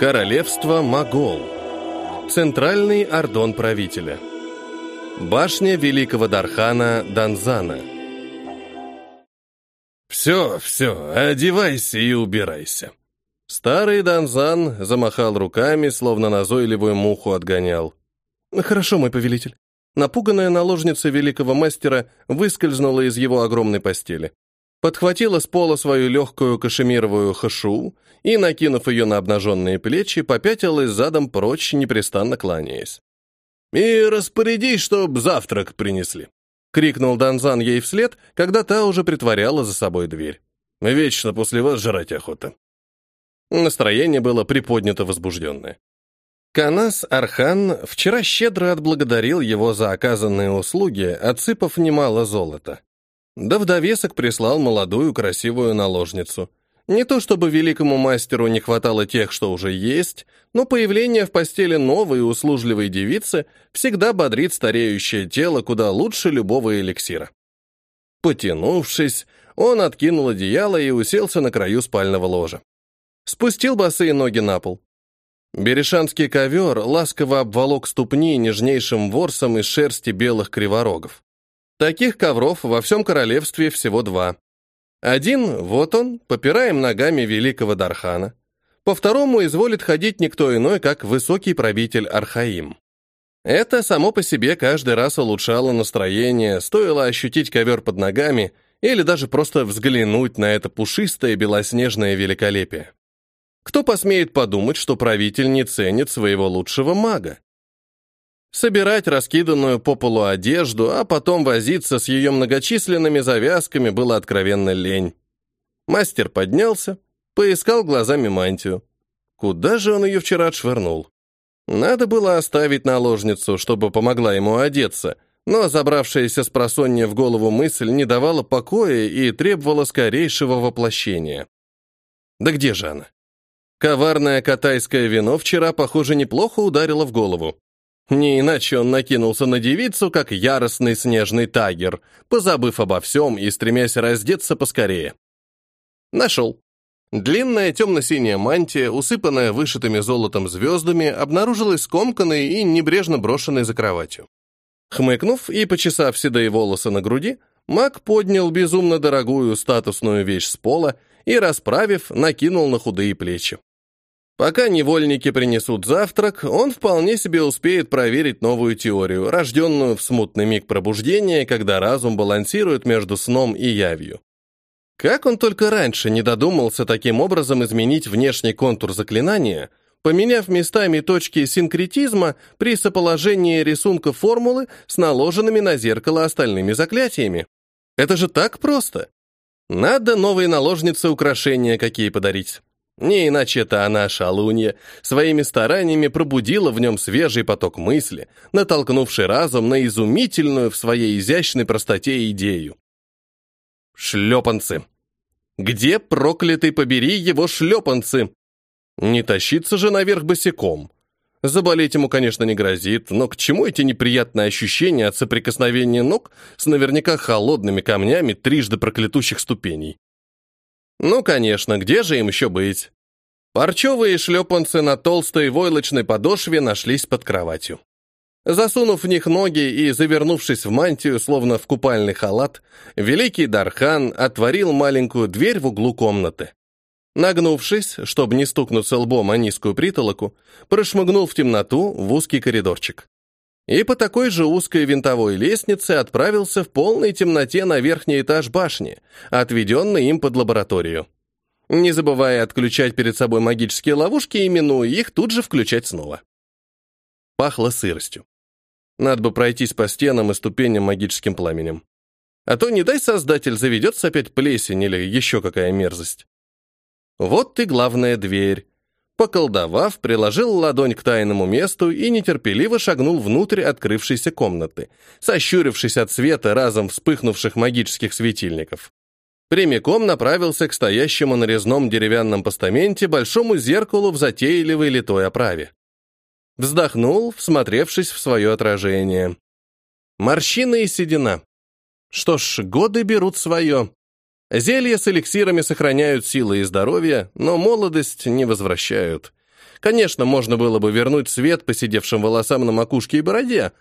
Королевство Могол. Центральный ордон правителя. Башня великого Дархана Данзана. «Все, все, одевайся и убирайся». Старый Данзан замахал руками, словно назойливую муху отгонял. «Хорошо, мой повелитель». Напуганная наложница великого мастера выскользнула из его огромной постели. Подхватила с пола свою легкую кашемировую хашу и, накинув ее на обнаженные плечи, попятилась задом прочь, непрестанно кланяясь. «И распорядись, чтоб завтрак принесли», — крикнул Данзан ей вслед, когда та уже притворяла за собой дверь. «Вечно после вас жрать охота». Настроение было приподнято возбужденное. Канас Архан вчера щедро отблагодарил его за оказанные услуги, отсыпав немало золота. Да в прислал молодую красивую наложницу. Не то чтобы великому мастеру не хватало тех, что уже есть, но появление в постели новой услужливой девицы всегда бодрит стареющее тело куда лучше любого эликсира. Потянувшись, он откинул одеяло и уселся на краю спального ложа. Спустил босые ноги на пол. Берешанский ковер ласково обволок ступни нежнейшим ворсом из шерсти белых криворогов. Таких ковров во всем королевстве всего два. Один, вот он, попираем ногами великого Дархана. По второму изволит ходить никто иной, как высокий правитель Архаим. Это само по себе каждый раз улучшало настроение, стоило ощутить ковер под ногами или даже просто взглянуть на это пушистое белоснежное великолепие. Кто посмеет подумать, что правитель не ценит своего лучшего мага? Собирать раскиданную по полу одежду, а потом возиться с ее многочисленными завязками было откровенно лень. Мастер поднялся, поискал глазами мантию. Куда же он ее вчера отшвырнул? Надо было оставить наложницу, чтобы помогла ему одеться, но забравшаяся с просонья в голову мысль не давала покоя и требовала скорейшего воплощения. Да где же она? Коварное катайское вино вчера, похоже, неплохо ударило в голову. Не иначе он накинулся на девицу, как яростный снежный тагер, позабыв обо всем и стремясь раздеться поскорее. Нашел. Длинная темно-синяя мантия, усыпанная вышитыми золотом звездами, обнаружилась скомканной и небрежно брошенной за кроватью. Хмыкнув и почесав седые волосы на груди, маг поднял безумно дорогую статусную вещь с пола и, расправив, накинул на худые плечи. Пока невольники принесут завтрак, он вполне себе успеет проверить новую теорию, рожденную в смутный миг пробуждения, когда разум балансирует между сном и явью. Как он только раньше не додумался таким образом изменить внешний контур заклинания, поменяв местами точки синкретизма при соположении рисунка формулы с наложенными на зеркало остальными заклятиями? Это же так просто. Надо новой наложнице украшения какие подарить. Не иначе это она, шалунья, своими стараниями пробудила в нем свежий поток мысли, натолкнувший разум на изумительную в своей изящной простоте идею. Шлепанцы. Где, проклятый побери, его шлепанцы? Не тащиться же наверх босиком. Заболеть ему, конечно, не грозит, но к чему эти неприятные ощущения от соприкосновения ног с наверняка холодными камнями трижды проклятущих ступеней? Ну, конечно, где же им еще быть? Парчевые шлепанцы на толстой войлочной подошве нашлись под кроватью. Засунув в них ноги и завернувшись в мантию, словно в купальный халат, великий Дархан отворил маленькую дверь в углу комнаты. Нагнувшись, чтобы не стукнуться лбом о низкую притолоку, прошмыгнул в темноту в узкий коридорчик и по такой же узкой винтовой лестнице отправился в полной темноте на верхний этаж башни, отведенный им под лабораторию. Не забывая отключать перед собой магические ловушки и, минуя их, тут же включать снова. Пахло сыростью. Надо бы пройтись по стенам и ступеням магическим пламенем. А то, не дай создатель, заведется опять плесень или еще какая мерзость. Вот и главная дверь, Поколдовав, приложил ладонь к тайному месту и нетерпеливо шагнул внутрь открывшейся комнаты, сощурившись от света разом вспыхнувших магических светильников. Прямиком направился к стоящему на резном деревянном постаменте большому зеркалу в затейливой литой оправе. Вздохнул, всмотревшись в свое отражение. Морщина и седина. Что ж, годы берут свое. Зелья с эликсирами сохраняют силы и здоровье, но молодость не возвращают. Конечно, можно было бы вернуть свет посидевшим волосам на макушке и бороде,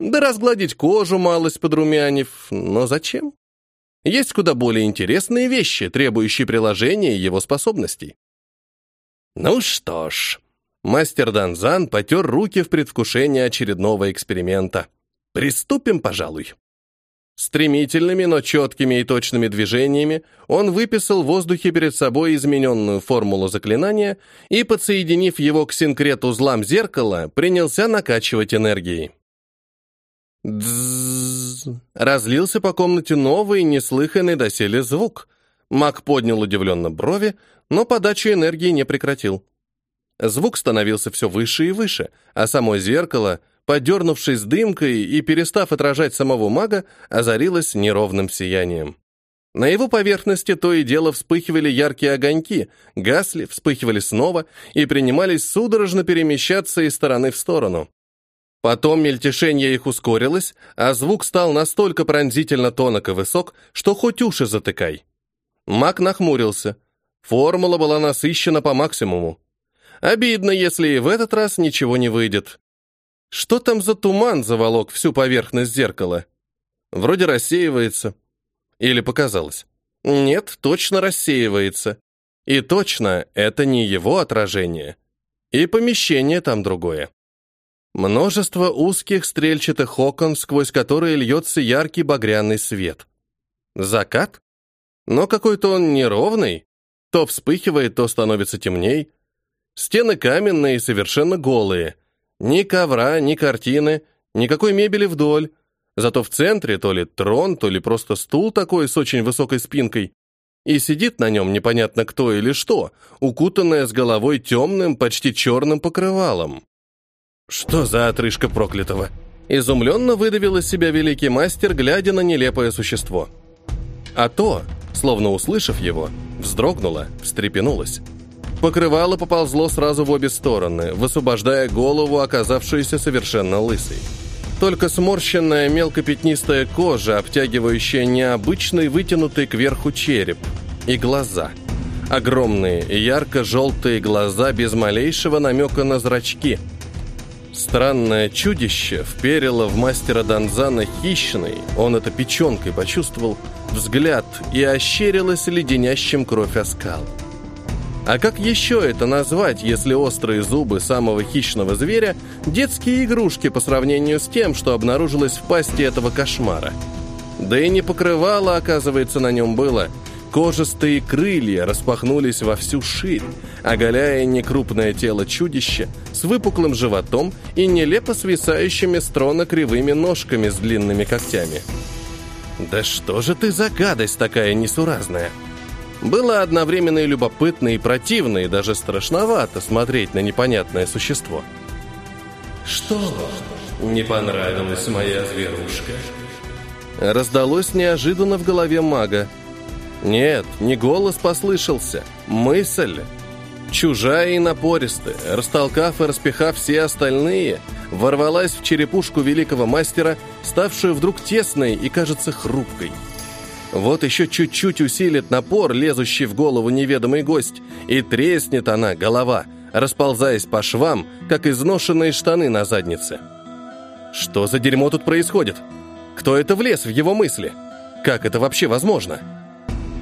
да разгладить кожу малость подрумянив, но зачем? Есть куда более интересные вещи, требующие приложения его способностей. Ну что ж, мастер Данзан потер руки в предвкушении очередного эксперимента. Приступим, пожалуй. Стремительными, но четкими и точными движениями он выписал в воздухе перед собой измененную формулу заклинания и, подсоединив его к синкрет-узлам зеркала, принялся накачивать энергией. Дзззз. Разлился по комнате новый, неслыханный доселе звук. Маг поднял удивленно брови, но подачу энергии не прекратил. Звук становился все выше и выше, а само зеркало подернувшись дымкой и перестав отражать самого мага, озарилась неровным сиянием. На его поверхности то и дело вспыхивали яркие огоньки, гасли, вспыхивали снова и принимались судорожно перемещаться из стороны в сторону. Потом мельтешение их ускорилось, а звук стал настолько пронзительно тонок и высок, что хоть уши затыкай. Маг нахмурился. Формула была насыщена по максимуму. Обидно, если и в этот раз ничего не выйдет. Что там за туман заволок всю поверхность зеркала? Вроде рассеивается. Или показалось? Нет, точно рассеивается. И точно это не его отражение. И помещение там другое. Множество узких стрельчатых окон, сквозь которые льется яркий багряный свет. Закат? Но какой-то он неровный. То вспыхивает, то становится темней. Стены каменные и совершенно голые. Ни ковра, ни картины, никакой мебели вдоль. Зато в центре то ли трон, то ли просто стул такой с очень высокой спинкой. И сидит на нем непонятно кто или что, укутанная с головой темным, почти черным покрывалом. Что за отрыжка проклятого? Изумленно выдавил из себя великий мастер, глядя на нелепое существо. А то, словно услышав его, вздрогнула, встрепенулась. Покрывало поползло сразу в обе стороны, высвобождая голову, оказавшуюся совершенно лысой. Только сморщенная мелкопятнистая кожа, обтягивающая необычный вытянутый кверху череп. И глаза. Огромные, ярко-желтые глаза без малейшего намека на зрачки. Странное чудище вперило в мастера Донзана хищный, он это печенкой почувствовал, взгляд и ощерилось леденящим кровь оскал. А как еще это назвать, если острые зубы самого хищного зверя – детские игрушки по сравнению с тем, что обнаружилось в пасти этого кошмара? Да и не покрывало, оказывается, на нем было. Кожистые крылья распахнулись во всю ширь, оголяя некрупное тело чудища с выпуклым животом и нелепо свисающими с трона кривыми ножками с длинными когтями. «Да что же ты за гадость такая несуразная?» Было одновременно и любопытно, и противно, и даже страшновато смотреть на непонятное существо. «Что не понравилась моя зверушка?» Раздалось неожиданно в голове мага. Нет, не голос послышался, мысль. Чужая и напористая, растолкав и распихав все остальные, ворвалась в черепушку великого мастера, ставшую вдруг тесной и, кажется, хрупкой. Вот еще чуть-чуть усилит напор, лезущий в голову неведомый гость, и треснет она, голова, расползаясь по швам, как изношенные штаны на заднице. Что за дерьмо тут происходит? Кто это влез в его мысли? Как это вообще возможно?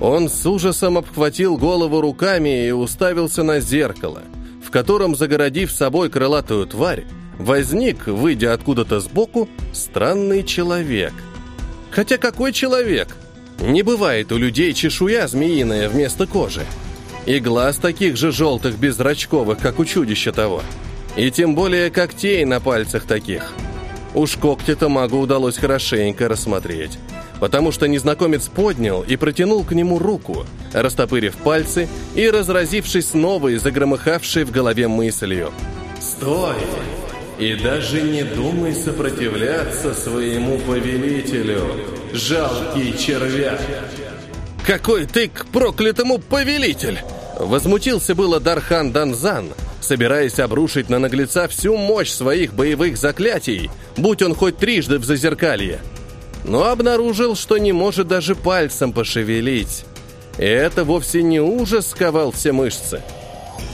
Он с ужасом обхватил голову руками и уставился на зеркало, в котором, загородив собой крылатую тварь, возник, выйдя откуда-то сбоку, странный человек. Хотя какой человек? Не бывает у людей чешуя змеиная вместо кожи. И глаз таких же желтых беззрачковых, как у чудища того. И тем более когтей на пальцах таких. Уж когти-то магу удалось хорошенько рассмотреть. Потому что незнакомец поднял и протянул к нему руку, растопырив пальцы и разразившись новой, загромыхавшей в голове мыслью. «Стой! И даже не думай сопротивляться своему повелителю!» Жалкий червяк. «Какой ты к проклятому повелитель!» Возмутился было Дархан Данзан, собираясь обрушить на наглеца всю мощь своих боевых заклятий, будь он хоть трижды в зазеркалье. Но обнаружил, что не может даже пальцем пошевелить. И это вовсе не ужас сковал все мышцы.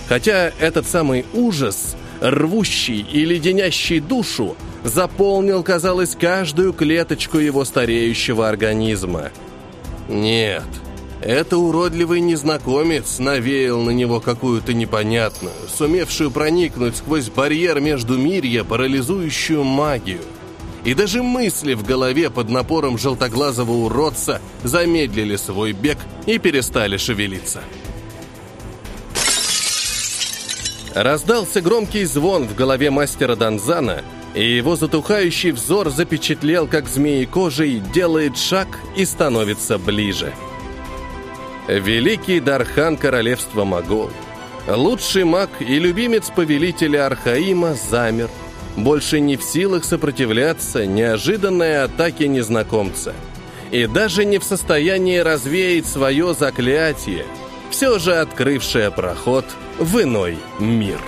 Хотя этот самый ужас, рвущий и леденящий душу, заполнил, казалось, каждую клеточку его стареющего организма. Нет, это уродливый незнакомец навеял на него какую-то непонятную, сумевшую проникнуть сквозь барьер между мирья парализующую магию. И даже мысли в голове под напором желтоглазого уродца замедлили свой бег и перестали шевелиться. Раздался громкий звон в голове мастера Данзана, и его затухающий взор запечатлел, как змеи кожей делает шаг и становится ближе. Великий Дархан королевства Могол, лучший маг и любимец повелителя Архаима замер, больше не в силах сопротивляться неожиданной атаке незнакомца и даже не в состоянии развеять свое заклятие, все же открывшее проход в иной мир.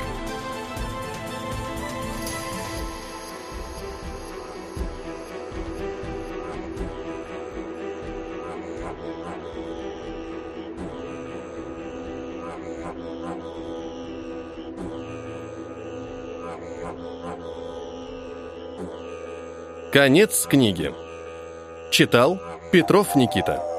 Конец книги. Читал Петров Никита.